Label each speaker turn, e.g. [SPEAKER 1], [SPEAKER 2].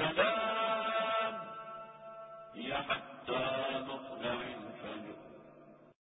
[SPEAKER 1] السلام. يا حتى